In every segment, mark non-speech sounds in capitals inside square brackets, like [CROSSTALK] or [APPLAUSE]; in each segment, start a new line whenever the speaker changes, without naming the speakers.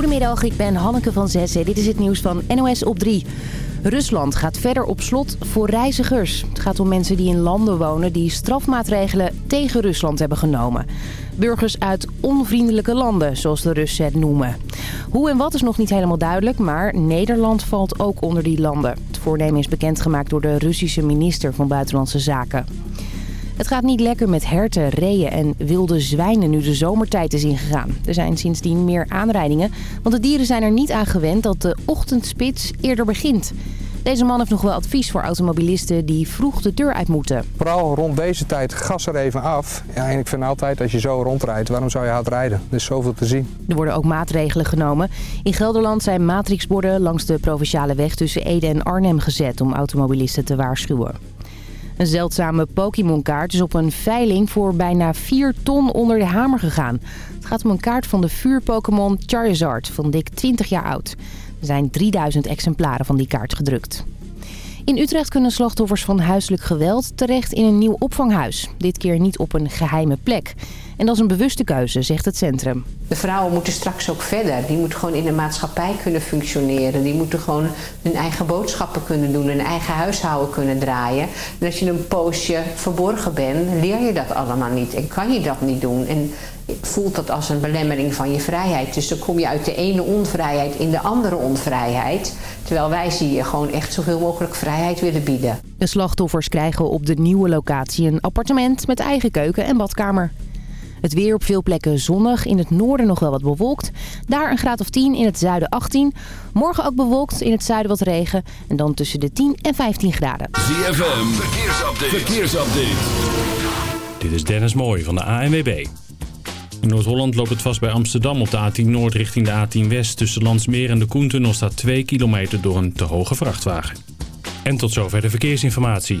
Goedemiddag, ik ben Hanneke van Zessen. Dit is het nieuws van NOS op 3. Rusland gaat verder op slot voor reizigers. Het gaat om mensen die in landen wonen die strafmaatregelen tegen Rusland hebben genomen. Burgers uit onvriendelijke landen, zoals de Russen het noemen. Hoe en wat is nog niet helemaal duidelijk, maar Nederland valt ook onder die landen. Het voornemen is bekendgemaakt door de Russische minister van Buitenlandse Zaken. Het gaat niet lekker met herten, reeën en wilde zwijnen nu de zomertijd is ingegaan. Er zijn sindsdien meer aanrijdingen, want de dieren zijn er niet aan gewend dat de ochtendspits eerder begint. Deze man heeft nog wel advies voor automobilisten die vroeg de deur uit moeten.
Vooral rond deze tijd gas er even af. Ja, en ik vind altijd als je zo rondrijdt, waarom zou je hard rijden? Er is zoveel te zien.
Er worden ook maatregelen genomen. In Gelderland zijn matrixborden langs de provinciale weg tussen Ede en Arnhem gezet om automobilisten te waarschuwen. Een zeldzame Pokémon-kaart is op een veiling voor bijna 4 ton onder de hamer gegaan. Het gaat om een kaart van de vuur-Pokémon Charizard van dik 20 jaar oud. Er zijn 3000 exemplaren van die kaart gedrukt. In Utrecht kunnen slachtoffers van huiselijk geweld terecht in een nieuw opvanghuis. Dit keer niet op een geheime plek. En dat is een bewuste keuze, zegt het centrum.
De vrouwen moeten straks ook verder. Die moeten gewoon in de maatschappij kunnen functioneren. Die moeten gewoon hun eigen boodschappen kunnen doen, hun eigen huishouden kunnen draaien. En als je een poosje verborgen bent, leer je dat allemaal niet en kan je dat niet doen. En voelt dat als een belemmering van je vrijheid. Dus dan kom je uit de ene onvrijheid in de andere onvrijheid. Terwijl wij zie je gewoon echt zoveel mogelijk vrijheid willen bieden.
De slachtoffers krijgen op de nieuwe locatie een appartement met eigen keuken en badkamer. Het weer op veel plekken zonnig. In het noorden nog wel wat bewolkt. Daar een graad of 10, in het zuiden 18. Morgen ook bewolkt, in het zuiden wat regen. En dan tussen de 10 en 15 graden.
ZFM, verkeersupdate. verkeersupdate.
Dit is Dennis Mooij van de ANWB. In Noord-Holland loopt het vast bij Amsterdam op de A10 Noord richting de A10 West. Tussen Landsmeer en de Koentunnel staat 2 kilometer door een te hoge vrachtwagen. En tot zover de verkeersinformatie.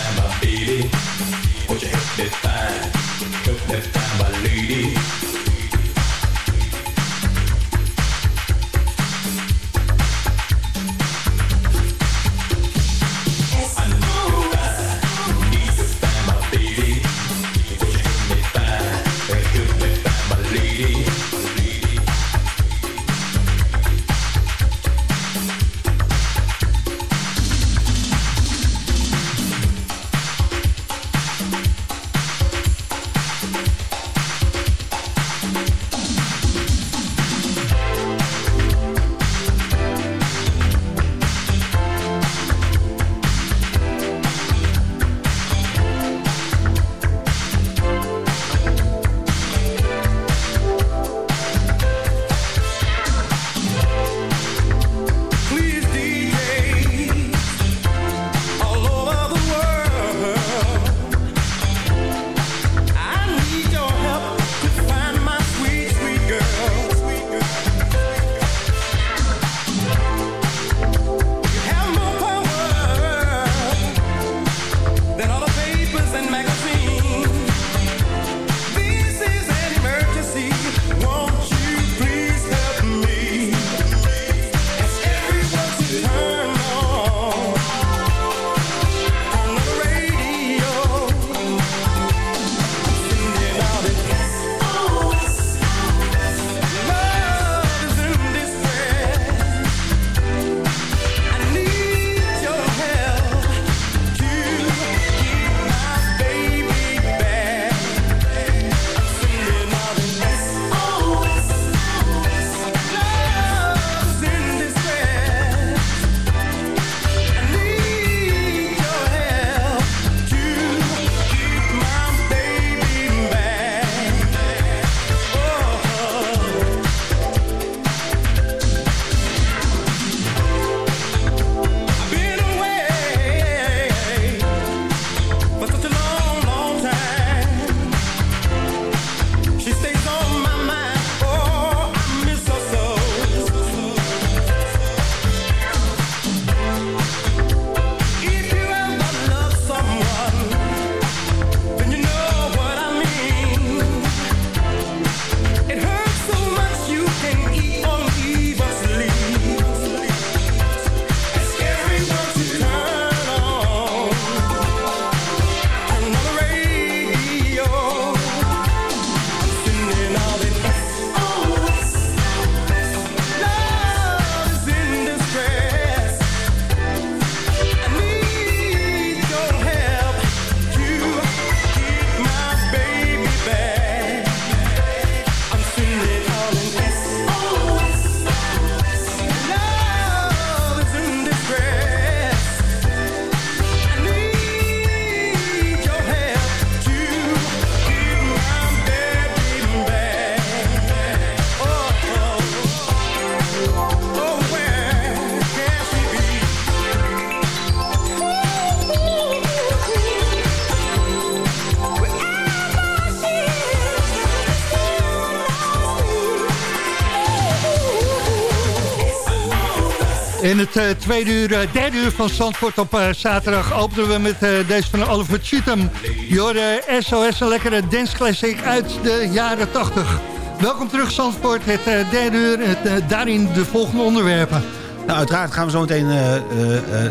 Het uh, tweede uur, uh, derde uur van Zandvoort op uh, zaterdag openen we met deze van Oliver Cheatham. Je SOS, een lekkere dance classic uit de jaren 80. Welkom terug Zandvoort, het derde uur, het, daarin de volgende onderwerpen.
Nou, uiteraard gaan we zo meteen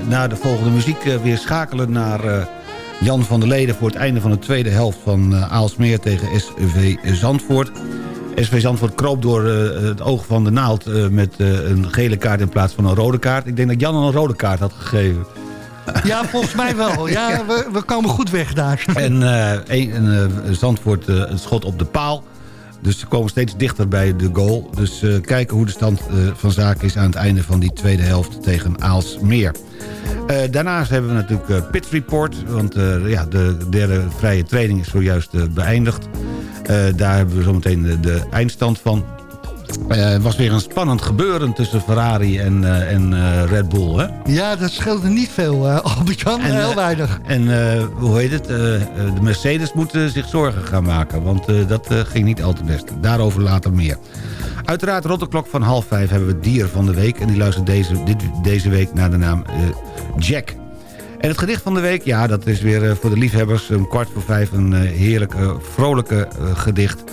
naar de volgende muziek weer schakelen naar Jan van der Leden... voor het einde van de tweede helft van Aalsmeer tegen SV Zandvoort. SV Zandvoort kroop door uh, het oog van de naald uh, met uh, een gele kaart in plaats van een rode kaart. Ik denk dat Jan een rode kaart had gegeven.
Ja, volgens mij wel. [LAUGHS] Ja, we, we komen goed weg daar.
En, een, Zandvoort het schot op de paal. Dus ze komen steeds dichter bij de goal. Dus kijken hoe de stand van zaken is aan het einde van die tweede helft tegen Aalsmeer. Uh, daarnaast hebben we natuurlijk Pit Report. Want ja, de derde vrije training is zojuist beëindigd. Daar hebben we zometeen de, de eindstand van. Het was weer een spannend gebeuren tussen Ferrari en, en Red Bull, hè?
Ja, dat scheelde niet veel, Albert-Jan. Heel weinig.
En hoe heet het? de Mercedes moeten zich zorgen gaan maken. Want dat ging niet al te best. Daarover later meer. Uiteraard rond de klok van half vijf hebben we het dier van de week. En die luistert deze, dit, deze week naar de naam Jack. En het gedicht van de week, ja, dat is weer uh, voor de liefhebbers... een kwart voor vijf een uh, heerlijke, vrolijke gedicht.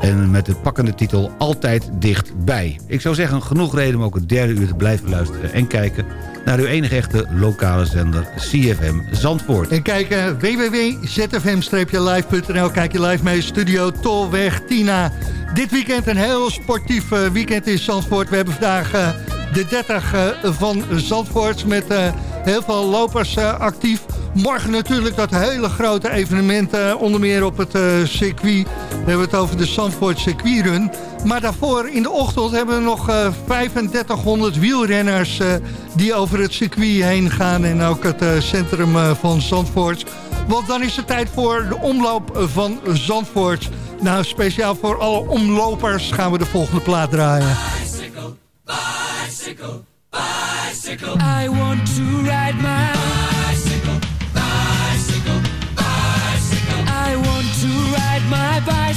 En met de pakkende titel Altijd Dichtbij. Ik zou zeggen, genoeg reden om ook het derde uur te blijven luisteren... en kijken naar uw enige echte lokale zender CFM Zandvoort.
En kijken www.zfm-live.nl. Kijk je live mee, studio Tolweg Tina. Dit weekend een heel sportief uh, weekend in Zandvoort. We hebben vandaag uh, de 30 uh, van Zandvoort met heel veel lopers actief. Morgen natuurlijk dat hele grote evenement, uh, onder meer op het uh, circuit. We hebben het over de Zandvoort circuitrun. Maar daarvoor in de ochtend hebben we nog uh, 3500 wielrenners... die over het circuit heen gaan en ook het centrum van Zandvoort. Want dan is het tijd voor de omloop van Zandvoort. Nou, speciaal voor alle omlopers gaan we de volgende plaat draaien. Bicycle, bicycle, bicycle. I want to ride my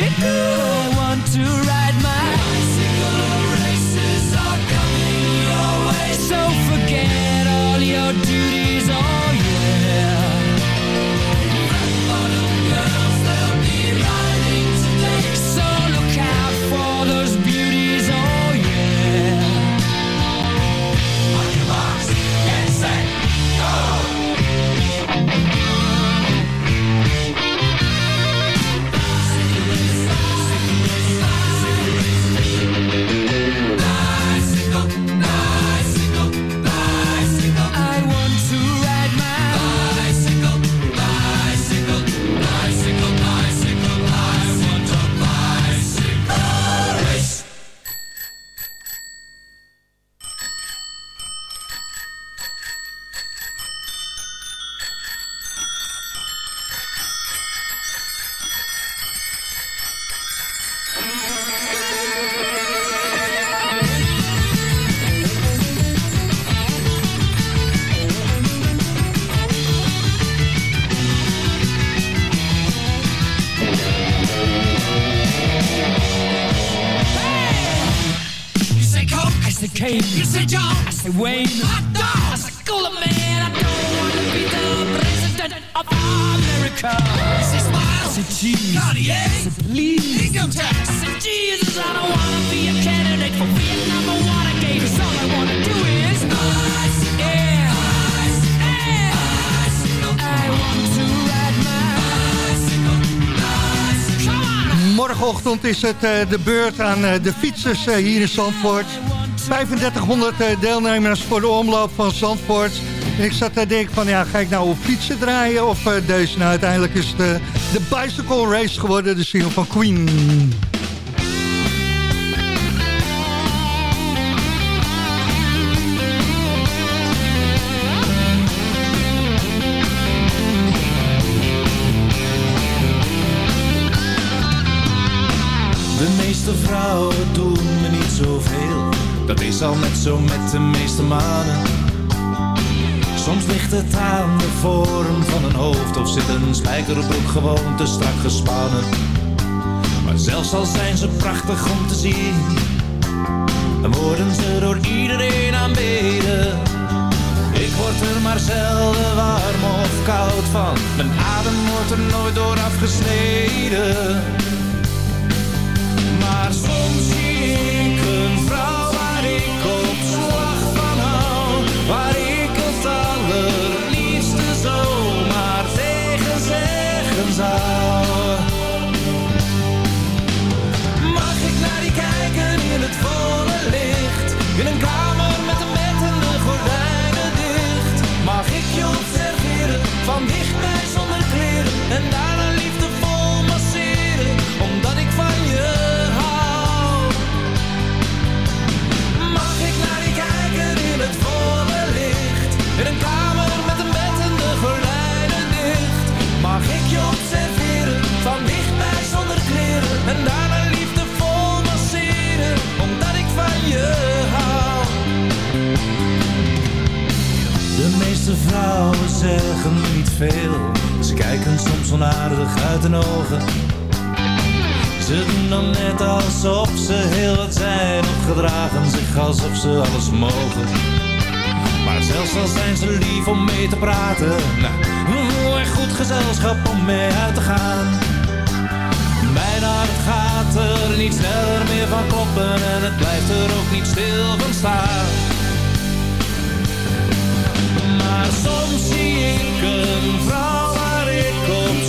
I want to ride of America. I say Smile, I say Cheese. Cartier, I say Please. Income tax, I say Jesus. I don't want to be a candidate for Vietnam or Watergate. 'cause all I want to do is ice, yeah, ice, yeah. I want to ride my bicycle, bicycle. Come on. Morgenochtend is het uh, de beurt aan uh, de fietsers uh, hier in Zandvoort.
3500 eh, deelnemers voor de omloop van Zandvoort. Ik zat te denken van, ja, ga ik nou op fietsen draaien of uh, deze? Nou, uiteindelijk is het uh, de Bicycle Race geworden, de single van Queen.
De meeste vrouwen doen me niet zoveel. Dat is al net zo met de meeste mannen. Soms ligt het aan de vorm van een hoofd of zit een spijkerbroek gewoon te strak gespannen. Maar zelfs al zijn ze prachtig om te zien, dan worden ze door iedereen aanbeden. Ik word er maar zelden warm of koud van, mijn adem wordt er nooit door afgesneden. Maar soms zie ik een vrouw waar ik op alsof ze heel wat zijn Of gedragen zich alsof ze alles mogen. Maar zelfs al zijn ze lief om mee te praten Nou, echt goed gezelschap om mee uit te gaan. Mijn hart gaat er niet sneller meer van kloppen En het blijft er ook niet stil van staan. Maar soms zie ik een vrouw waar ik op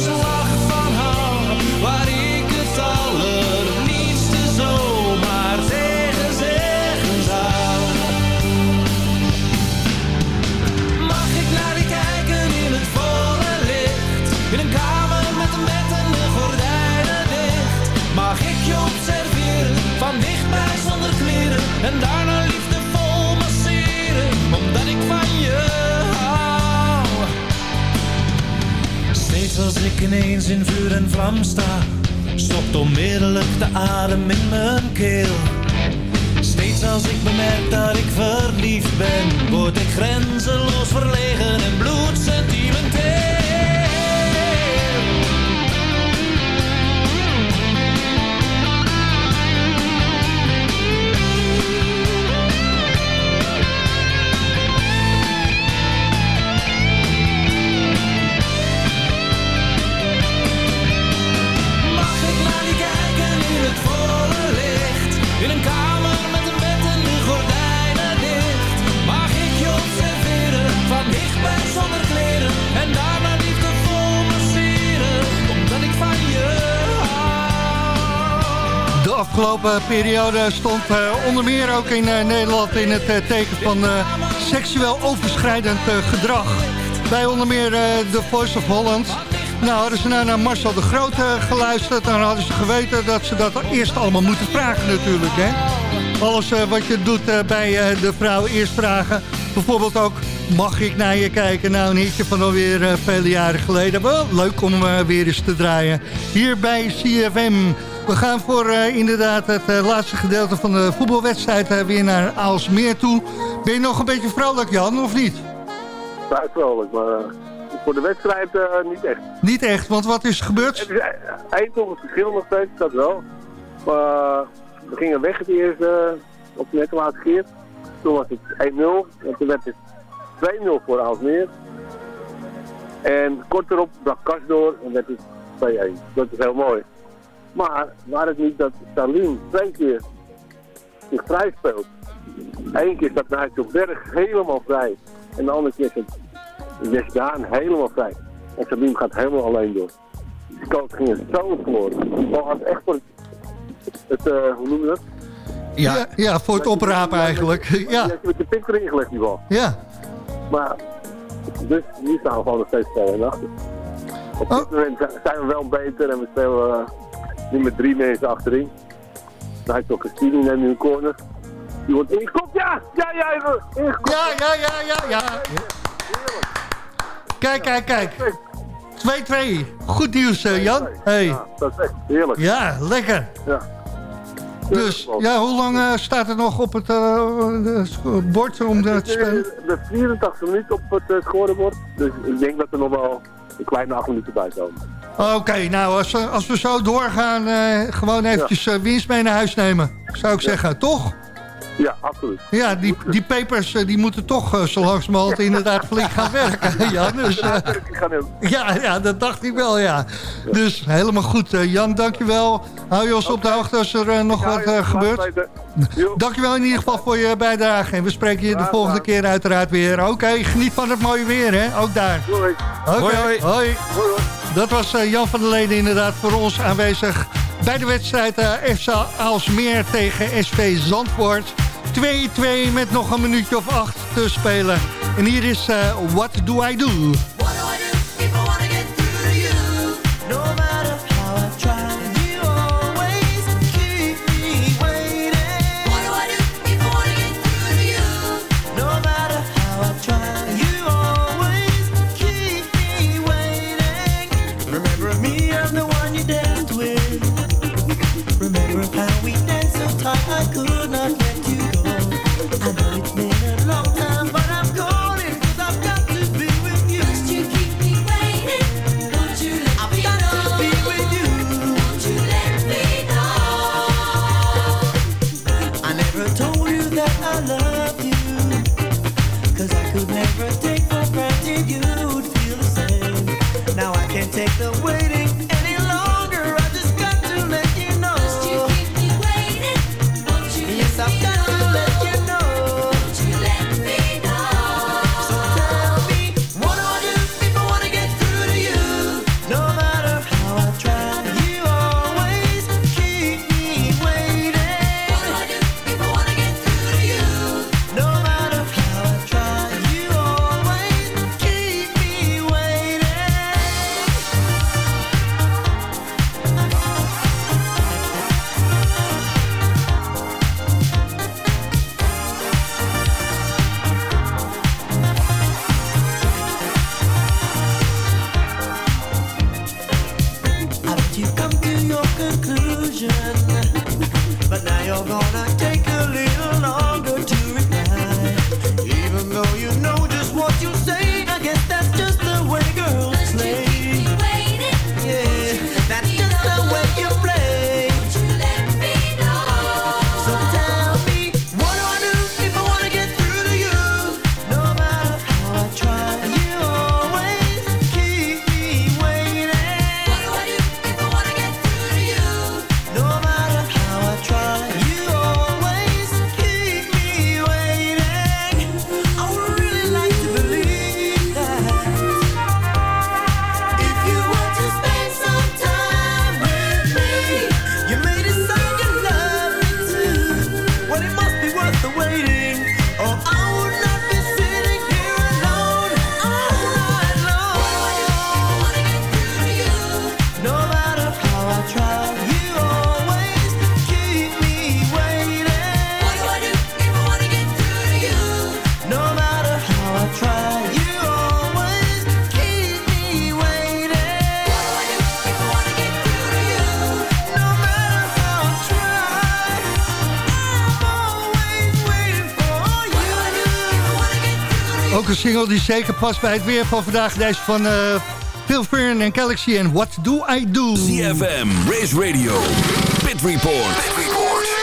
als ik ineens in vuur en vlam sta Stopt onmiddellijk de adem in mijn keel. Steeds als ik bemerk dat ik verliefd ben Word ik grenzeloos verlegen en bloedsentimenteel
afgelopen periode stond eh, onder meer ook in eh, Nederland in het eh, teken van eh, seksueel overschrijdend eh, gedrag. Bij onder meer eh, The Voice of Holland. Nou, hadden ze nou naar Marcel de Groot eh, geluisterd... dan hadden ze geweten dat ze dat eerst allemaal moeten vragen natuurlijk. Hè? Alles eh, wat je doet eh, bij eh, de vrouw eerst vragen. Bijvoorbeeld ook, mag ik naar je kijken? Nou, een hitje van alweer eh, vele jaren geleden. Wel leuk om eh, weer eens te draaien. Hier bij CFM. We gaan voor eh, inderdaad het eh, laatste gedeelte van de voetbalwedstrijd... eh, weer naar Aalsmeer toe. Ben je nog een beetje vrolijk, Jan, of niet?
Vrij vrolijk, maar voor de wedstrijd niet echt.
Niet echt, want wat is er gebeurd?
Het is één toch het verschil nog steeds, dat wel. Maar we gingen weg het eerste op de net laatste keer. Toen was het 1-0 en toen werd het 2-0 voor Aalsmeer. En kort erop brak Kas door en werd het 2-1. Dat is heel mooi. Maar waar het niet dat Salim twee keer zich vrij speelt. Eén keer staat Nigel Berg helemaal vrij. En de andere keer zit Jesse Daan helemaal vrij. En Salim gaat helemaal alleen door. De coach ging zo verloren. De bal had echt voor het, het eh, hoe noem je dat?
Ja, ja, voor het oprapen eigenlijk. Ja.
Die heeft met de pik erin gelegd, die bal.
Ja.
Maar, dus hier staan we gewoon nog steeds 2 achter. Op dit moment zijn we wel beter en we spelen eh, nu met drie mensen achterin. Dan heeft toch Christine neemt nu een corner. Die wordt ingekopt, ja! Ja, ja, ingekopt.
Ja, ja, ja, ja, ja. Kijk, kijk, kijk. 2-2. Goed nieuws, eh, Jan. Hey.
Ja, dat is echt heerlijk.
Ja, lekker.
Ja.
Dus, ja, hoe lang eh, staat het nog op het eh, bord om eh, te spelen?
De 84 minuten op het uh, scorebord. Dus ik denk dat er nog wel een kleine 8 minuten bij komen.
Oké, nou, als, we- als we zo doorgaan, eh, gewoon eventjes eh, winst mee naar huis nemen. Zou ik zeggen, toch?
Ja, absoluut.
Ja, die, die papers eh, die moeten toch eh, zo langzamerhand inderdaad flink gaan werken. [LAUGHS] Jan, dus, eh, ja, ja, dat dacht ik wel, ja. Dus helemaal goed. eh, Jan, dankjewel. Hou je ons op de hoogte als er nog wat gebeurt. [LAUGHS] Dankjewel in ieder geval voor je bijdrage. En we spreken je de volgende keer uiteraard weer. Oké, geniet van het mooie weer, hè? Ook daar.
Doei.
Oké,
Hoi, hoi.
hoi. Dat was eh, Jan van der Leden inderdaad voor ons aanwezig... bij de wedstrijd eh EFSA Aalsmeer tegen SV Zandvoort. 2-2 met nog een minuutje of acht te spelen. En hier is eh,
What Do I Do? can take the
weight single die zeker past bij het weer van vandaag. Deze van eh Phil Fern en Galaxy en What Do I Do?
CFM, Race Radio, Pit Report.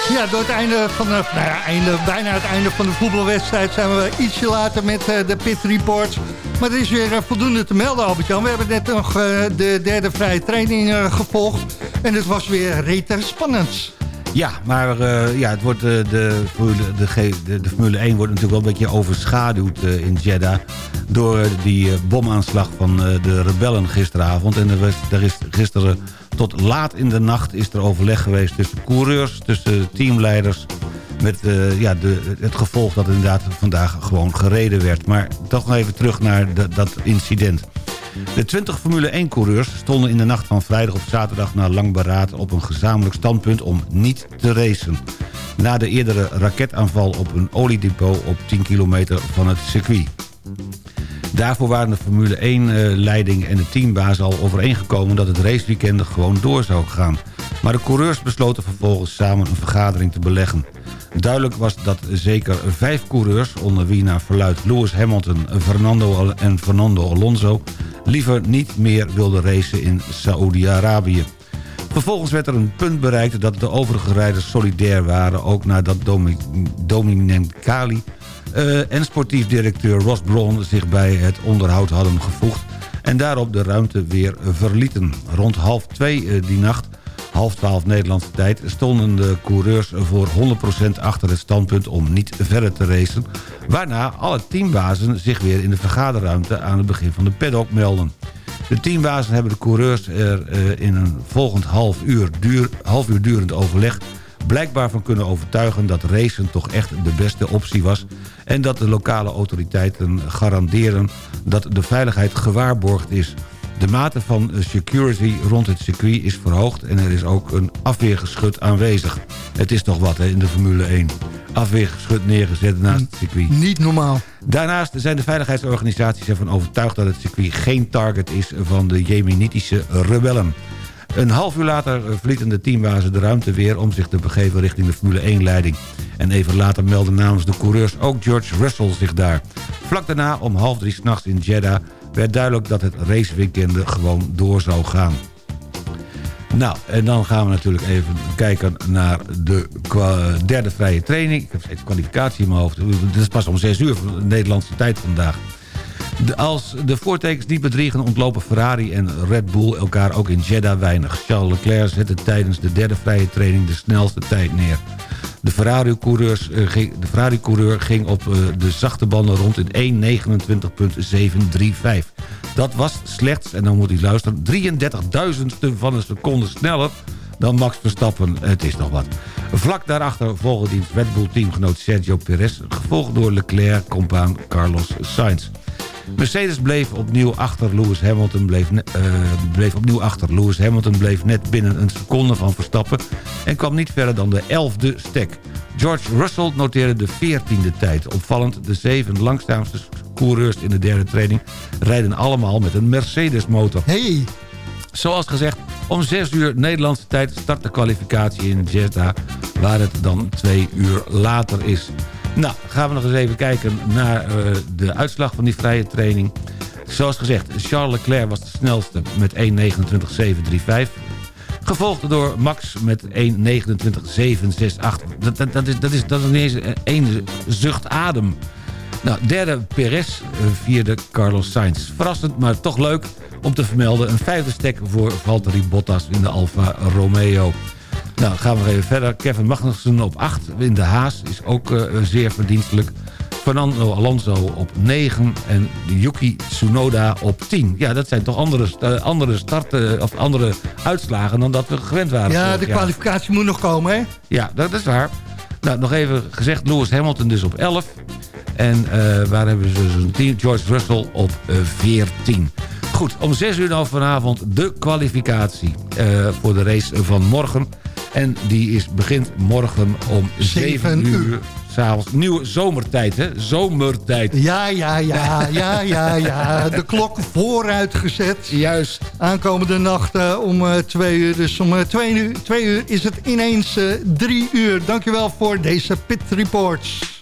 Ja, door het einde van de, nou ja, einde, bijna het einde van de voetbalwedstrijd zijn we ietsje later met eh, de Pit Report. Maar er is weer eh, voldoende te melden, Albert-Jan. We hebben net nog de derde vrije training gevolgd. En het was weer rete spannend.
Ja, maar eh, ja, het wordt, eh, de, Formule, de, de, de Formule 1 wordt natuurlijk wel een beetje overschaduwd eh, in Jeddah... door die bomaanslag van de rebellen gisteravond. En er, is gisteren tot laat in de nacht is er overleg geweest tussen coureurs... tussen teamleiders Met ja, de, het gevolg dat inderdaad vandaag gewoon gereden werd. Maar toch nog even terug naar dat incident. De 20 Formule 1-coureurs stonden in de nacht van vrijdag op zaterdag... na lang beraad op een gezamenlijk standpunt om niet te racen. Na de eerdere raketaanval op een oliedepot op 10 kilometer van het circuit. Daarvoor waren de Formule 1-leiding en de teambaas al overeengekomen... dat het raceweekend gewoon door zou gaan. Maar de coureurs besloten vervolgens samen een vergadering te beleggen. Duidelijk was dat zeker vijf coureurs... onder wie naar verluid Lewis Hamilton Fernando en Fernando Alonso... liever niet meer wilden racen in Saoedi-Arabië. Vervolgens werd er een punt bereikt dat de overige rijders solidair waren... ook nadat Domi Dominicali eh, en sportief directeur Ross Brawn zich bij het onderhoud hadden gevoegd... en daarop de ruimte weer verlieten. Rond half twee eh, die nacht, half twaalf Nederlandse tijd... stonden de coureurs voor 100% achter het standpunt om niet verder te racen... waarna alle teambazen zich weer in de vergaderruimte aan het begin van de paddock melden. De teambazen hebben de coureurs er eh, in een volgend half uur, duur, half uur durend overleg blijkbaar van kunnen overtuigen dat racen toch echt de beste optie was... en dat de lokale autoriteiten garanderen dat de veiligheid gewaarborgd is. De mate van security rond het circuit is verhoogd... en er is ook een afweergeschut aanwezig. Het is toch wat hè, in de Formule 1. Afweergeschut neergezet naast het circuit.
Niet normaal.
Daarnaast zijn de veiligheidsorganisaties ervan overtuigd... dat het circuit geen target is van de Jemenitische rebellen. Een half uur later verlieten de teambazen de ruimte weer... om zich te begeven richting de Formule 1-leiding. En even later meldde namens de coureurs ook George Russell zich daar. Vlak daarna, om half drie s'nachts in Jeddah... werd duidelijk dat het raceweekend gewoon door zou gaan. Nou, en dan gaan we natuurlijk even kijken naar de derde vrije training. Ik heb steeds kwalificatie in mijn hoofd. Dit is pas om 6 uur de Nederlandse tijd vandaag. Als de voortekens niet bedriegen ontlopen Ferrari en Red Bull elkaar ook in Jeddah weinig. Charles Leclerc zette tijdens de derde vrije training de snelste tijd neer. Eh, de Ferrari-coureur ging op eh, de zachte banden rond in 1.29.735. Dat was slechts, en dan moet u luisteren, 33.000ste van een seconde sneller dan Max Verstappen. Het is nog wat. Vlak daarachter volgde dienst Red Bull teamgenoot Sergio Perez... gevolgd door Leclerc, compaan Carlos Sainz. Mercedes bleef opnieuw achter Lewis Hamilton bleef, eh, bleef opnieuw achter. Lewis Hamilton bleef net binnen een seconde van Verstappen... en kwam niet verder dan de 11e stek. George Russell noteerde de 14e tijd. Opvallend, de zeven langzaamste coureurs in de derde training... rijden allemaal met een Mercedes-motor.
Hey.
Zoals gezegd, om 6 uur Nederlandse tijd start de kwalificatie in Jeddah... waar het dan twee uur later is. Nou, gaan we nog eens even kijken naar eh, de uitslag van die vrije training. Zoals gezegd, Charles Leclerc was de snelste met 1.29.735. Gevolgd door Max met 1.29.768. Dat, dat, is, dat, is, dat is niet één zucht adem. Nou, derde Perez, eh, vierde Carlos Sainz. Verrassend, maar toch leuk om te vermelden. Een vijfde stek voor Valtteri Bottas in de Alfa Romeo. Nou, gaan we nog even verder. Kevin Magnussen op 8 in de Haas is ook eh, zeer verdienstelijk. Fernando Alonso op 9 en Yuki Tsunoda op 10. Ja, dat zijn toch andere, eh, andere starten of andere uitslagen dan dat we gewend waren.
Ja, de
jaar.
kwalificatie moet nog komen, hè?
Ja, dat is waar. Nou, nog even gezegd, Lewis Hamilton dus op 11. En eh, waar hebben ze zo'n team? George Russell op eh, 14. Goed, om 6 uur dan vanavond de kwalificatie eh, voor de race van morgen. En die is, begint morgen om 7
Zeven
uur.
uur.
S'avonds. Nieuwe zomertijd, hè? Zomertijd.
Ja, ja, ja, ja, ja, ja. De klok vooruitgezet.
Juist.
Aankomende nacht om eh, twee uur. Dus om eh, twee, uur, twee uur is het ineens eh, drie uur. Dankjewel voor deze Pit Reports.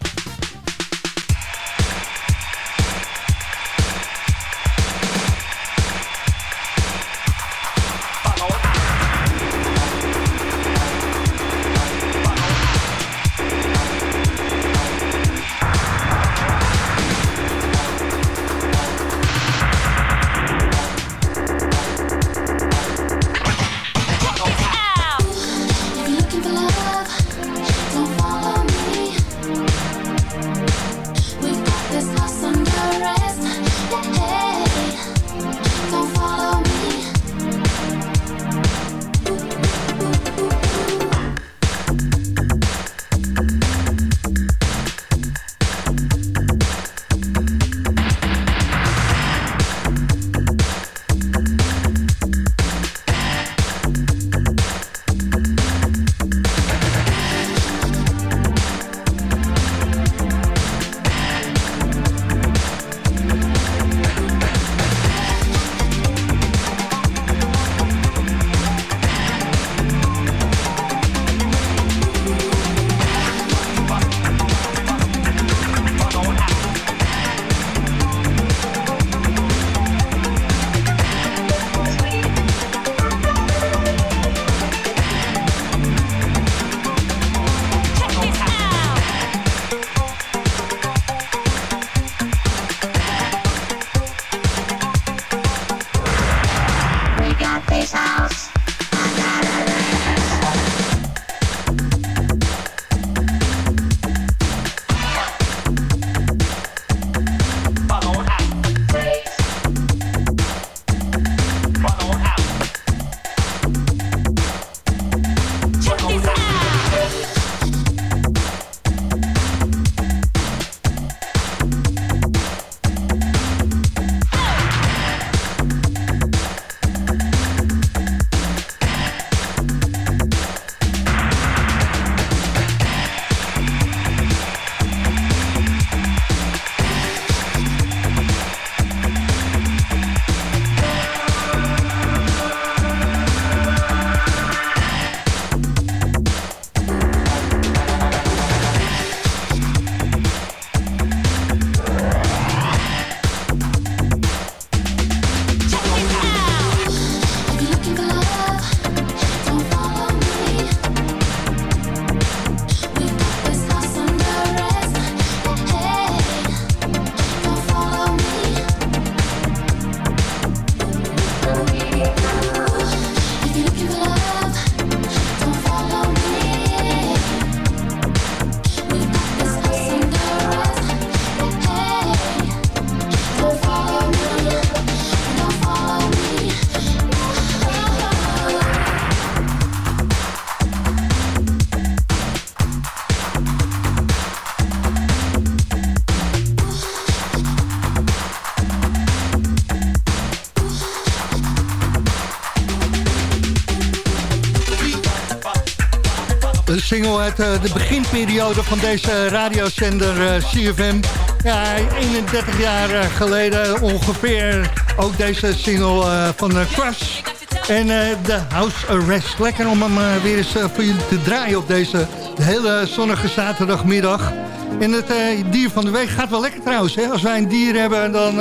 Uit eh, de beginperiode van deze radiozender eh, CFM. Ja, 31 jaar eh, geleden ongeveer ook deze single van Crush. En de House Arrest. Lekker om hem weer eens voor jullie te draaien op deze hele zonnige zaterdagmiddag. En het dier van de week gaat wel lekker trouwens. Hè? Als wij een dier hebben, dan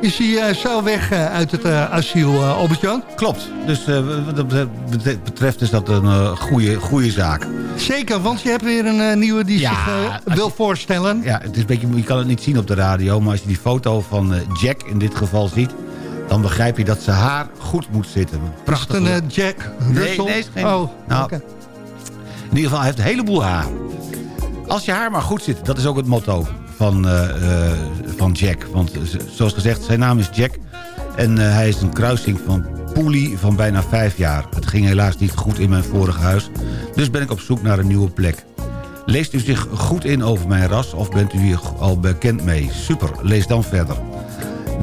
is hij zo weg uit het asiel, Albert-Jan.
Klopt. Dus wat dat betreft is dat een goede, goede zaak.
Zeker, want je hebt weer een eh, nieuwe die
Ja,
zich eh, wil
je-
voorstellen.
Ja, het is een beetje, je kan het niet zien op de radio... maar als je die foto van eh, Jack in dit geval ziet... dan begrijp je dat ze haar goed moet zitten. Prachtig.
Is het een
look.
eh, Jack
Nee,
Russell?
nee, is geen...
Oh,
nou. In ieder geval, hij heeft een heleboel haar. Als je haar maar goed zit, dat is ook het motto van, van Jack. Want zoals gezegd, zijn naam is Jack. En hij is een kruising van Poelie van bijna vijf jaar. Het ging helaas niet goed in mijn vorige huis. Dus ben ik op zoek naar een nieuwe plek. Leest u zich goed in over mijn ras of bent u hier al bekend mee? Super, lees dan verder.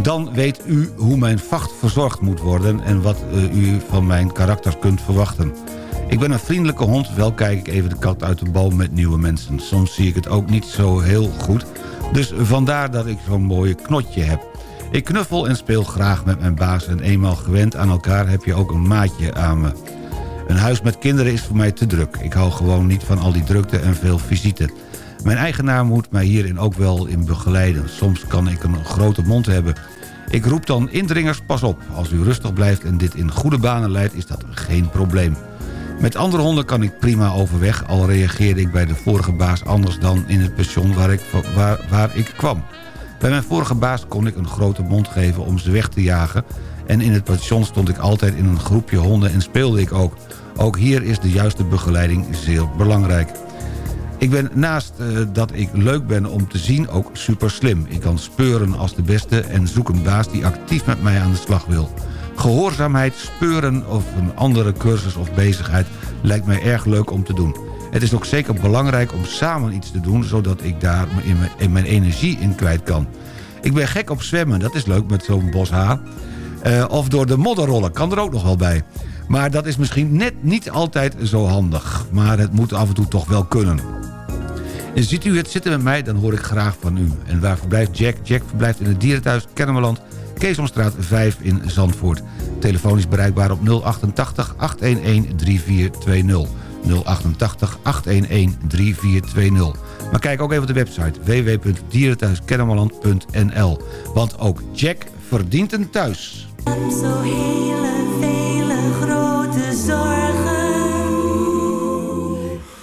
Dan weet u hoe mijn vacht verzorgd moet worden... en wat eh, u van mijn karakter kunt verwachten. Ik ben een vriendelijke hond, wel kijk ik even de kat uit de boom met nieuwe mensen. Soms zie ik het ook niet zo heel goed. Dus vandaar dat ik zo'n mooie knotje heb. Ik knuffel en speel graag met mijn baas... en eenmaal gewend aan elkaar heb je ook een maatje aan me. Een huis met kinderen is voor mij te druk. Ik hou gewoon niet van al die drukte en veel visite. Mijn eigenaar moet mij hierin ook wel in begeleiden. Soms kan ik een grote mond hebben. Ik roep dan indringers pas op. Als u rustig blijft en dit in goede banen leidt, is dat geen probleem. Met andere honden kan ik prima overweg... al reageerde ik bij de vorige baas anders dan in het pension waar ik, waar, waar ik kwam. Bij mijn vorige baas kon ik een grote mond geven om ze weg te jagen... en in het pension stond ik altijd in een groepje honden en speelde ik ook. Ook hier is de juiste begeleiding zeer belangrijk. Ik ben naast eh, dat ik leuk ben om te zien ook super slim. Ik kan speuren als de beste en zoek een baas die actief met mij aan de slag wil. Gehoorzaamheid, speuren of een andere cursus of bezigheid lijkt mij erg leuk om te doen. Het is ook zeker belangrijk om samen iets te doen... zodat ik daar in mijn, mijn energie in kwijt kan. Ik ben gek op zwemmen, dat is leuk met zo'n bos haar. Eh, of door de modder rollen, kan er ook nog wel bij. Maar dat is misschien net niet altijd zo handig. Maar het moet af en toe toch wel kunnen. En ziet u het zitten met mij, dan hoor ik graag van u. En waar verblijft Jack? Jack verblijft in het dierenthuis Kennemerland... Keesomstraat 5 in Zandvoort. Telefoon is bereikbaar op 088 811 3420. 088 811 3420. Maar kijk ook even op de website www.dierenthuiskennemerland.nl. Want ook Jack verdient een thuis.
Zo hele vele grote zorgen.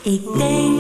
Ik denk,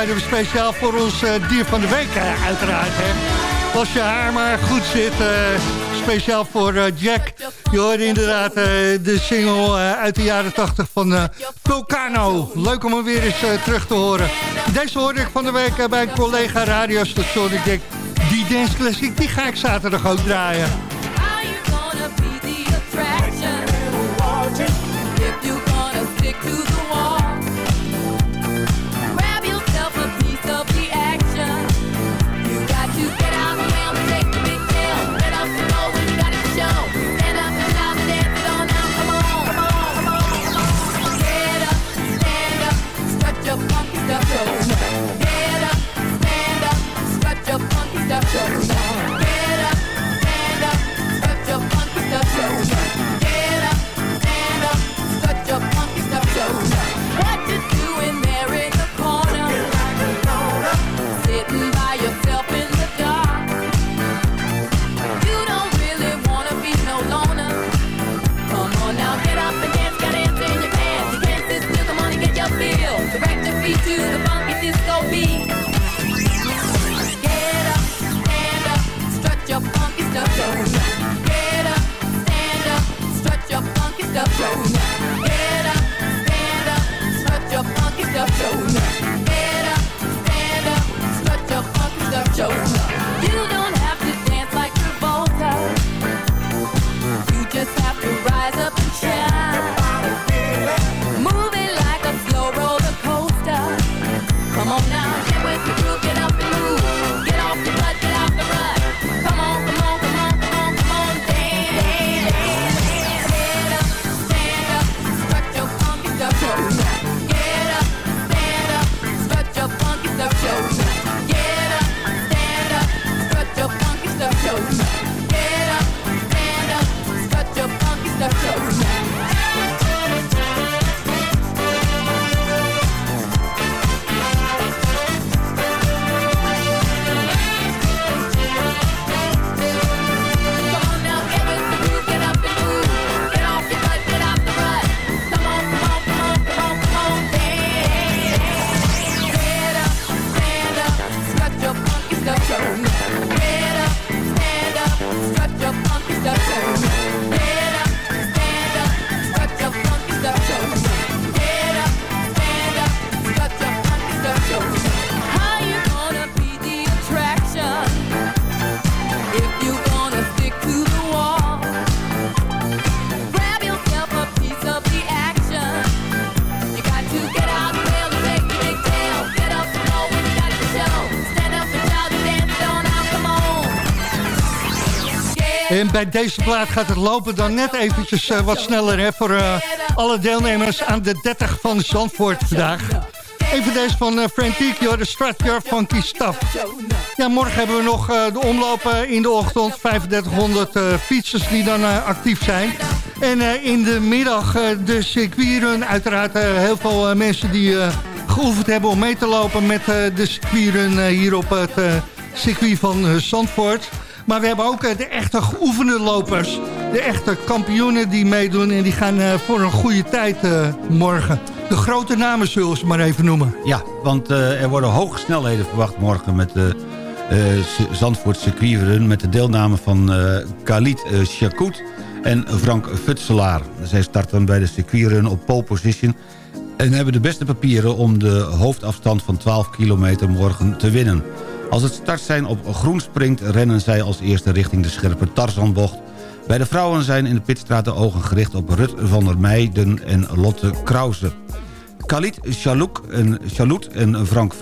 Ja, ik draaide hem speciaal voor ons eh, dier van de week eh, uiteraard. Hè. Als je haar maar goed zit, eh, speciaal voor Jack. Je hoorde inderdaad de single uit de jaren 80 van Vulcano. Leuk om hem weer eens terug te horen. Deze hoorde ik van de week bij een collega radiostation. Ik denk, die dance classic, die ga ik zaterdag ook draaien. Bij deze plaat gaat het lopen dan net eventjes eh, wat sneller hè, voor eh, alle deelnemers aan de 30 van Zandvoort vandaag. Even deze van uh, de Strat Your Funky Stuff. Ja, morgen hebben we nog de omlopen in de ochtend. 3500 eh, fietsers die dan actief zijn. En in de middag de circuitrun. Uiteraard heel veel mensen die geoefend hebben om mee te lopen met de circuitrun hier op het circuit van Zandvoort. Maar we hebben ook eh, de echte geoefende lopers. De echte kampioenen die meedoen en die gaan eh, voor een goede tijd eh, morgen. De grote namen zullen we ze maar even noemen.
Ja, want er worden hoge snelheden verwacht morgen met de Zandvoort circuitrun... met de deelname van Khalid Chakout en Frank Futselaar. Zij starten bij de circuitrun op pole position... en hebben de beste papieren om de hoofdafstand van 12 kilometer morgen te winnen. Als het startsein op groen springt, rennen zij als eerste richting de scherpe Tarzanbocht... Bij de vrouwen zijn in de pitstraat de ogen gericht op Rut van der Meijden en Lotte Krause. Khalid Chalouk en, Chalout en Frank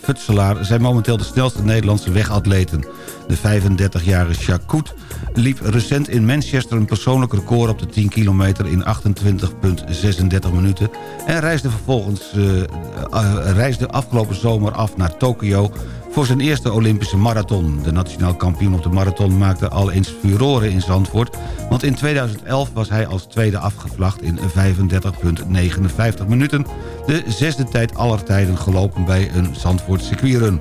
Futselaar, zijn momenteel de snelste Nederlandse wegatleten. De 35-jarige Chakout liep recent in Manchester een persoonlijk record op de 10 kilometer in 28,36 minuten... en reisde vervolgens eh, eh, reisde afgelopen zomer af naar Tokio voor zijn eerste Olympische marathon. De nationaal kampioen op de marathon maakte al eens furoren in Zandvoort... want in 2011 was hij als tweede afgevlacht in 35,59 minuten... de zesde tijd aller tijden gelopen bij een Zandvoort circuitrun.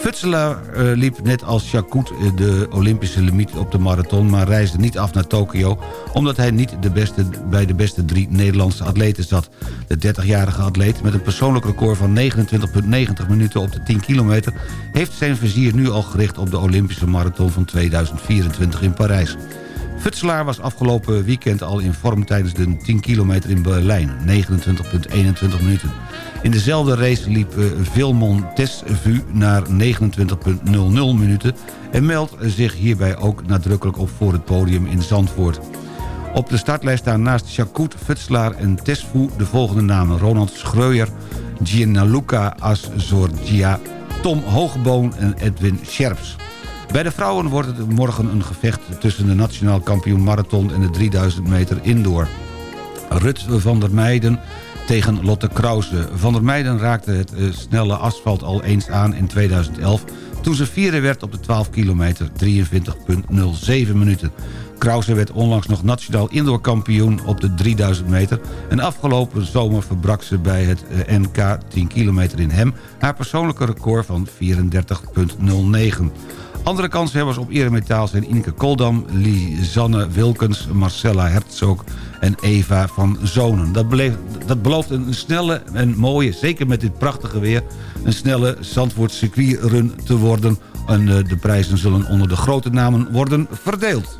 Futselaar eh, liep net als Chakout eh, de Olympische limiet op de marathon... maar reisde niet af naar Tokio... omdat hij niet de beste, bij de beste drie Nederlandse atleten zat. De 30-jarige atleet met een persoonlijk record van 29,90 minuten op de 10 kilometer... heeft zijn vizier nu al gericht op de Olympische marathon van 2024 in Parijs. Futselaar was afgelopen weekend al in vorm tijdens de 10 kilometer in Berlijn. 29,21 minuten. In dezelfde race liep eh, Vilmon Tesvu naar 29,00 minuten... en meldt zich hierbij ook nadrukkelijk op voor het podium in Zandvoort. Op de startlijst staan naast Chakout, Futselaar en Tesvu de volgende namen... Ronald Schreuer, Gianluca Azorgia, Tom Hoogboon en Edwin Scherps. Bij de vrouwen wordt het morgen een gevecht tussen de nationaal kampioen marathon en de 3000 meter indoor. Rut van der Meijden tegen Lotte Krause. Van der Meijden raakte het eh, snelle asfalt al eens aan in 2011... toen ze vierde werd op de 12 kilometer, 23,07 minuten. Krause werd onlangs nog nationaal indoorkampioen op de 3000 meter... en afgelopen zomer verbrak ze bij het eh, NK 10 kilometer in Hem... haar persoonlijke record van 34,09. Andere kanshebbers op eremetaal zijn Ineke Koldam, Lisanne Wilkens, Marcella Herzog en Eva van Zonen. Dat, beleef- dat belooft een snelle en mooie, zeker met dit prachtige weer... een snelle Zandvoort circuitrun te worden. En eh, de prijzen zullen onder de grote namen worden verdeeld.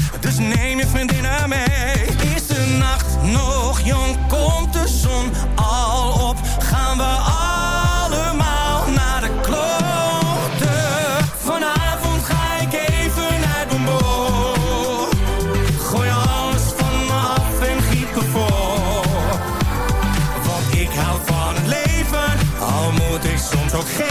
Dus neem je vriendinnen mee. Is de nacht nog jong? Komt de zon al op? Gaan we allemaal naar de kloten? Vanavond ga ik even uit mijn bol. Gooi alles van me af en giet vol. Want ik hou van het leven, al moet ik soms ook geven.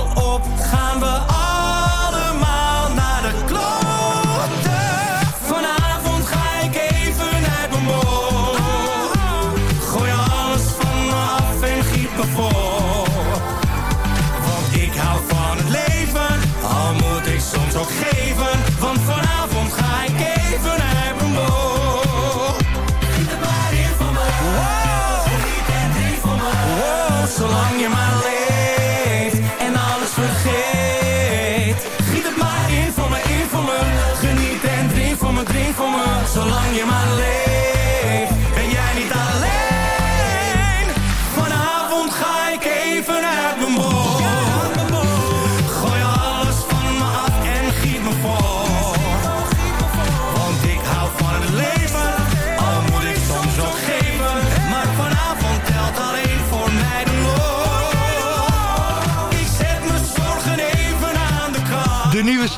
op? Gaan we allemaal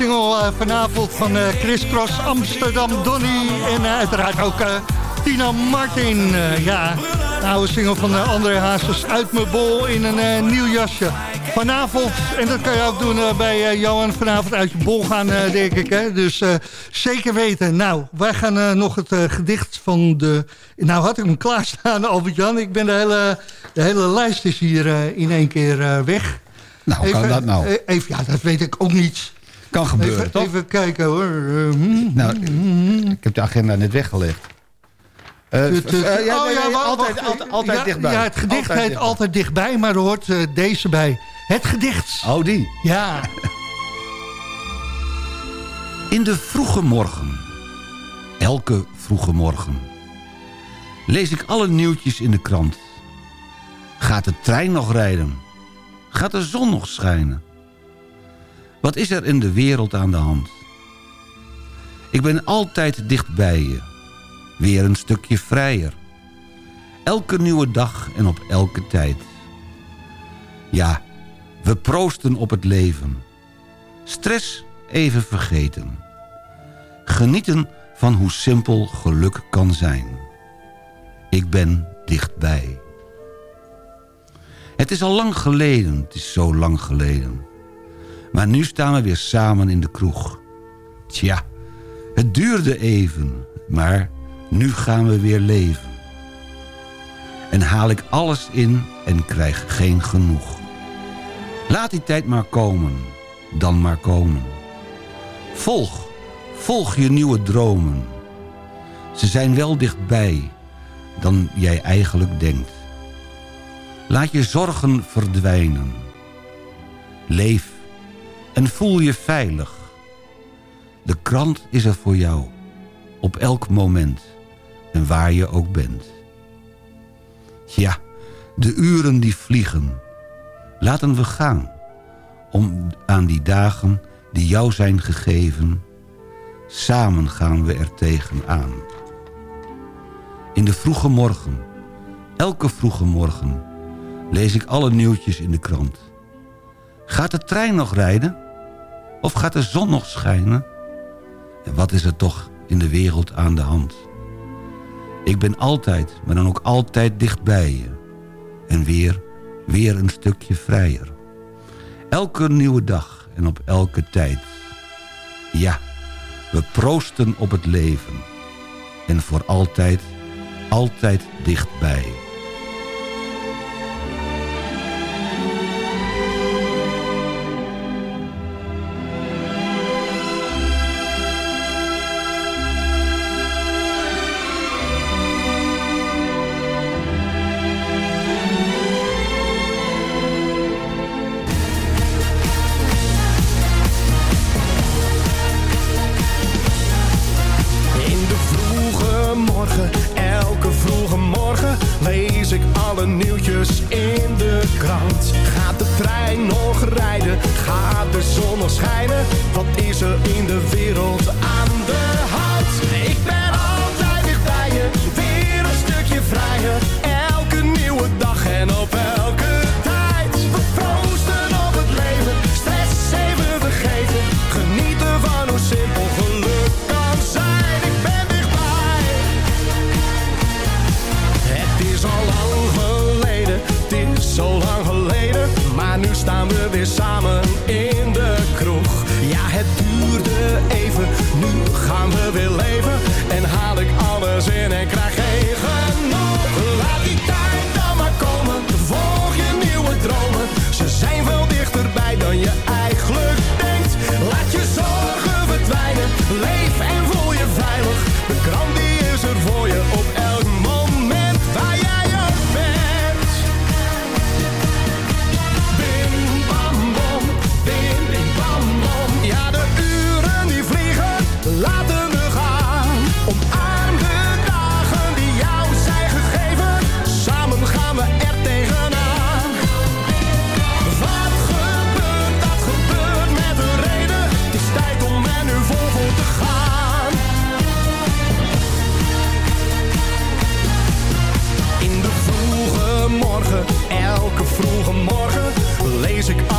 single eh, vanavond van eh, Chris Cross, Amsterdam Donny en eh, uiteraard ook Tina Martin. ja, de oude single van André Hazes uit mijn bol in een nieuw jasje. Vanavond, en dat kan je ook doen bij Johan, vanavond uit je bol gaan denk ik. Hè? Dus zeker weten. Nou, wij gaan nog het gedicht van de... Nou had ik hem klaarstaan, [LAUGHS] Albert-Jan. Ik ben de hele, de hele lijst is hier in één keer weg.
Nou, kan dat nou?
Even, ja, dat weet ik ook niet.
Kan gebeuren,
even,
toch?
Even kijken hoor. Eh, hmm,
Nou, ik heb de agenda net weggelegd. Eh, eh, ja,
oh,
nee,
ja,
nee, altijd,
wacht.
altijd, altijd
Ja,
dichtbij.
Ja, het gedicht
Altijd
heet
dichtbij.
altijd dichtbij, maar er hoort deze bij. Het gedicht.
Oh, die.
Ja.
In de vroege morgen, elke vroege morgen, lees ik alle nieuwtjes in de krant. Gaat de trein nog rijden? Gaat de zon nog schijnen? Wat is er in de wereld aan de hand? Ik ben altijd dicht bij je. Weer een stukje vrijer. Elke nieuwe dag en op elke tijd. Ja, we proosten op het leven. Stress even vergeten. Genieten van hoe simpel geluk kan zijn. Ik ben dichtbij. Het is al lang geleden, het is zo lang geleden. Maar nu staan we weer samen in de kroeg. Tja, het duurde even, maar nu gaan we weer leven. En haal ik alles in en krijg geen genoeg. Laat die tijd maar komen, dan maar komen. Volg, volg je nieuwe dromen. Ze zijn wel dichtbij dan jij eigenlijk denkt. Laat je zorgen verdwijnen. Leef en voel je veilig. De krant is er voor jou, op elk moment en waar je ook bent. Ja, de uren die vliegen, laten we gaan... om aan die dagen die jou zijn gegeven... samen gaan we er tegenaan. In de vroege morgen, elke vroege morgen... lees ik alle nieuwtjes in de krant. Gaat de trein nog rijden? Of gaat de zon nog schijnen? En wat is er toch in de wereld aan de hand? Ik ben altijd, maar dan ook altijd dicht bij je. En weer, weer een stukje vrijer. Elke nieuwe dag en op elke tijd. Ja, we proosten op het leven. En voor altijd, altijd dichtbij.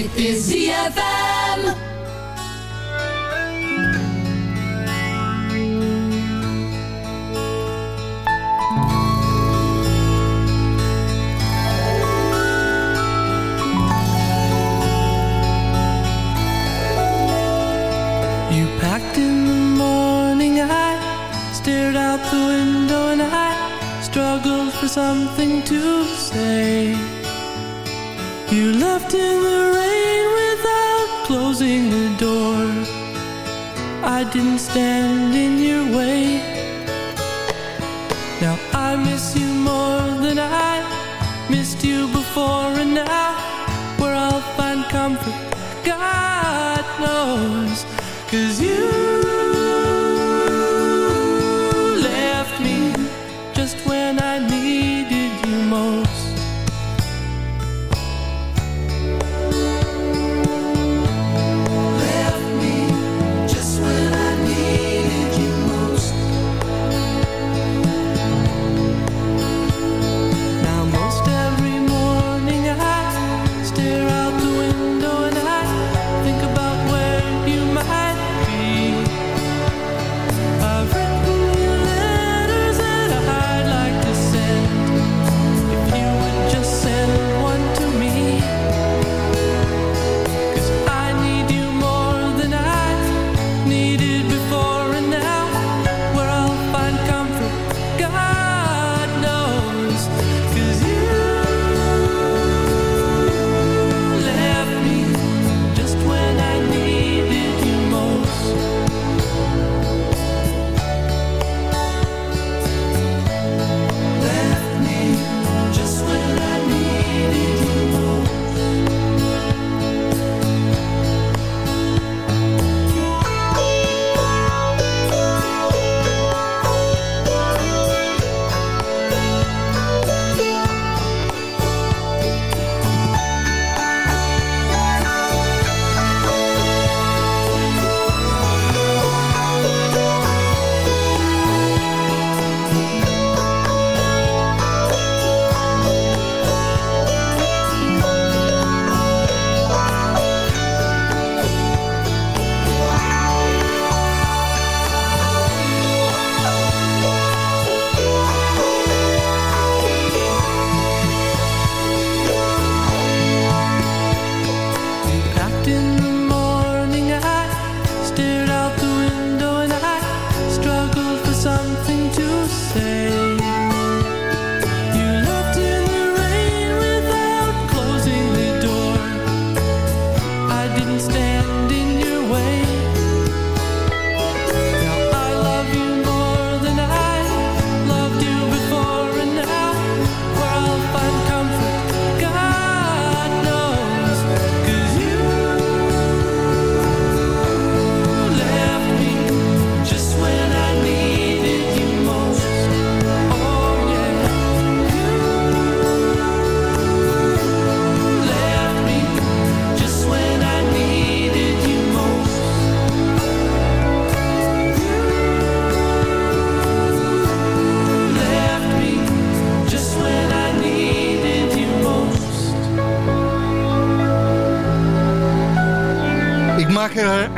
c'était ZFM. You packed in the morning, I stared out the window and I struggled for something to say. You left in the didn't stand in your way. Now I miss you more than I missed you before, and now where I'll find comfort, God knows.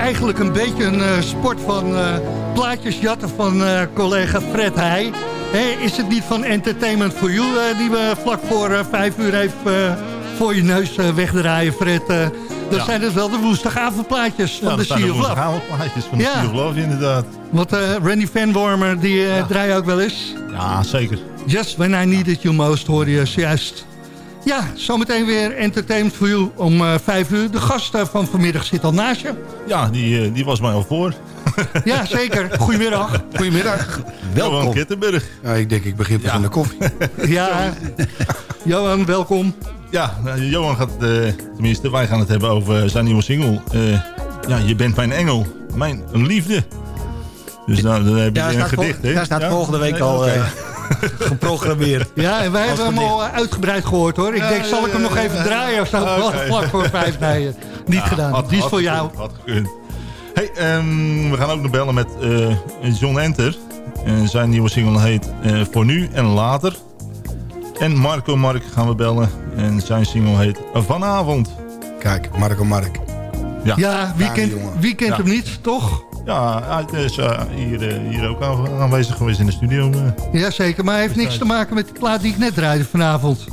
Eigenlijk een beetje een eh, sport van eh, plaatjes jatten van eh, collega Fred Heij. Hé, is het niet van Entertainment for You die we vlak voor vijf uur even voor je neus wegdraaien, Fred?
Ja.
zijn het wel de woensdagavondplaatjes van
Ja,
de
dat zijn
Sea
de
of Love.
woensdagavondplaatjes van de
Ja.
Sea of Love, inderdaad.
Want Randy Van Wormer, die eh draai je ook wel eens.
Ja, zeker.
Just when I needed you most, hoorde je zojuist. Ja, zometeen weer Entertainment for You om eh, vijf uur. De gast eh, van vanmiddag zit al naast je.
Ja, die, eh, die was mij al voor. [LAUGHS]
Ja, zeker. Goedemiddag.
Goedemiddag. [LAUGHS]
Johan Kittenberg.
Ja, ik denk ik begin pas aan de koffie. [LAUGHS]
Ja, Johan, welkom.
Ja, nou, Johan gaat, eh, tenminste, wij gaan het hebben over zijn nieuwe single. Eh, ja, je bent mijn engel, mijn liefde. Dus nou, dan heb je
Ja,
een gedicht, hè?
daar staat
Ja?
volgende week
Nee,
al. [LAUGHS] geprogrammeerd.
Ja, en wij hebben hem al eh, uitgebreid gehoord hoor. Ik
Ja,
denk, zal
ja,
ik hem
ja,
nog
ja,
even
ja.
draaien of zo?
Oké.
Vlak voor vijf. Nee, niet
Ja,
gedaan.
had-
Die is
had
voor jou.
gekund, Had gekund. Hey, ehm, we gaan ook nog bellen met eh, John Enter. En zijn nieuwe single heet eh, Voor Nu en Later. En Marco Mark gaan we bellen. En zijn single heet Vanavond.
Kijk, Marco Mark.
Ja,
Ja, wie kent, wie kent
Ja.
hem niet, toch?
Ja, hij is eh, hier, eh, hier ook aan- aanwezig geweest in de studio. eh.
Jazeker, maar hij heeft niks te maken met de plaat die ik net draaide vanavond.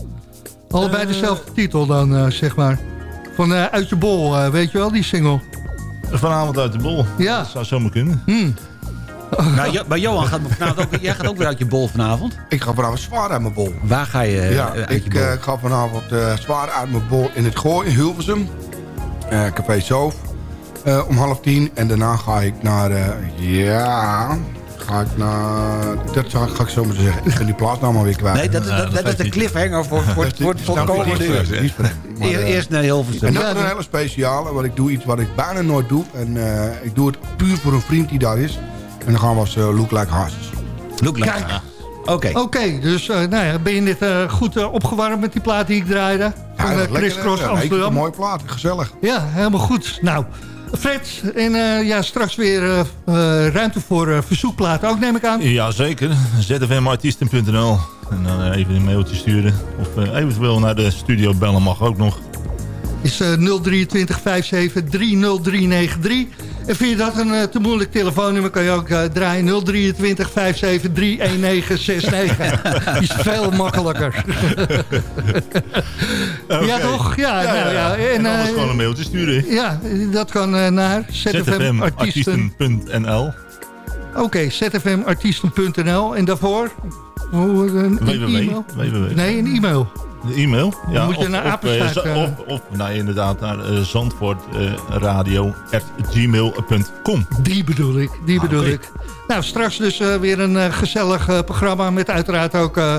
Allebei dezelfde titel dan, eh, zeg maar. Van eh, Uit je bol, eh, weet je wel, die single.
Vanavond uit de bol.
Ja.
Dat zou zomaar kunnen.
Hmm. [LAUGHS]
Nou, Jo- maar Johan, gaat vanavond ook, jij gaat ook weer uit je bol vanavond?
Ik ga vanavond zwaar uit mijn bol.
Waar ga je eh,
ja,
uit je
ik
bol?
eh, ga vanavond eh, zwaar uit mijn bol in het Gooi, in Hilversum. Eh, Café Zoof. Eh, om half tien. En daarna ga ik naar... eh, ja... Ga ik naar... Dat ga, ga ik zo maar zeggen. Ik ben die plaatsnaam alweer kwijt.
Nee, dat, dat, dat, is de cliffhanger voor, voor, [LAUGHS] voor, voor het komende uur. [LAUGHS]
Maar, eh,
Eerst naar Hilversum.
En dat is een hele speciale, want ik doe iets wat ik bijna nooit doe. En eh, ik doe het puur voor een vriend die daar is. En dan gaan we als uh, Look Like Hazes.
Look
like Kijk.
Oké.
Oké, dus eh, nou ja, ben je net eh, goed opgewarmd met die plaat die ik draaide? Van
Ja,
eh,
dat is
Chris
lekker,
Cross Amsterdam.
Een mooie plaat, gezellig.
Ja, helemaal goed. Nou, Fred, en eh, ja, straks weer eh, eh, ruimte voor eh, verzoekplaten ook, neem ik aan.
Jazeker, zfmartiesten.nl. En dan even een mailtje sturen. Of eventueel naar de studio bellen mag ook nog.
Is eh 023 57 30393. En vind je dat een eh, te moeilijk telefoonnummer, kan je ook eh, draaien 023 57 31969. Die is veel makkelijker. [LAUGHS] Ja, toch? Ja,
Ja,
nou
ja. En
eh,
gewoon een mailtje sturen.
Ja, dat kan naar zfmartiesten.
zfmartiesten.nl
Oké, zfmartiesten.nl. En daarvoor? Hoe, eh, een e-mail? Nee, een e-mail.
De e-mail? Ja,
moet je
of,
naar
of,
apenstaart,
eh,
eh,
of, of nou, inderdaad naar uh, zandvoortradio.gmail.com.
Die bedoel ik, die
Ah,
bedoel ik. Nou, straks dus eh, weer een gezellig eh, programma met uiteraard ook eh,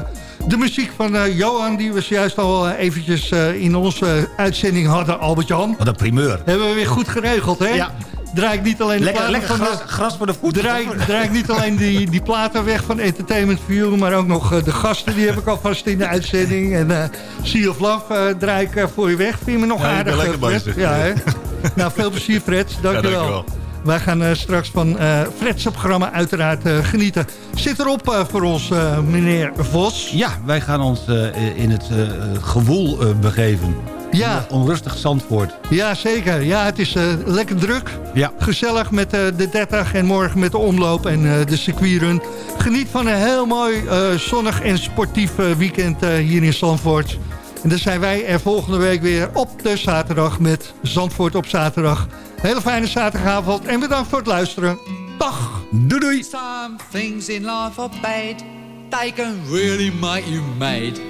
de muziek van eh, Johan... die we zojuist al eventjes eh, in onze uitzending hadden, Albert-Jan.
Wat een primeur.
Hebben we weer goed geregeld, hè?
Ja.
Draai ik niet alleen de
Lekker,
platen
lekker
van
gras, gras voor de voeten.
Draai, draai ik niet alleen die, die platen weg van Entertainment View... maar ook nog eh, de gasten, die heb ik alvast in de [LAUGHS] uitzending. En eh Sea of Love eh, draai ik voor je weg. Vind je me nog
Ja, ik
aardig,
ben lekker
Fred?
bezig.
Ja, hè? [LAUGHS] nou, veel plezier, Fred. Dankjewel.
dankjewel.
Wij gaan straks van eh Fred's programma uiteraard eh, genieten. Zit erop eh, voor ons, eh, meneer Vos.
Ja, wij gaan ons eh, in het eh, gewoel begeven.
Ja.
Onrustig Zandvoort.
Ja, zeker. Ja, het is eh, lekker druk.
Ja.
Gezellig met eh, de 30 en morgen met de omloop en eh, de circuitrun. Geniet van een heel mooi eh, zonnig en sportief eh, weekend eh, hier in Zandvoort. En dan zijn wij er volgende week weer op de zaterdag met Zandvoort op zaterdag. Hele fijne zaterdagavond en bedankt voor het luisteren. Dag.
Doei doei.
Some things in life are bad. They can really make you mad.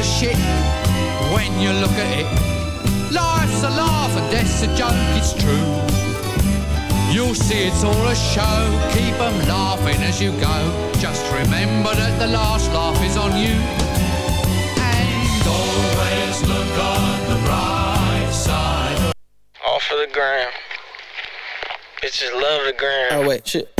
of shit when you look at it. Life's a laugh and death's a joke, it's true. You'll see it's all a show, keep 'em laughing as you go. Just remember that the last laugh is on you. And always look on the bright side
Off of the gram. Bitches love the ground. Oh wait, shit.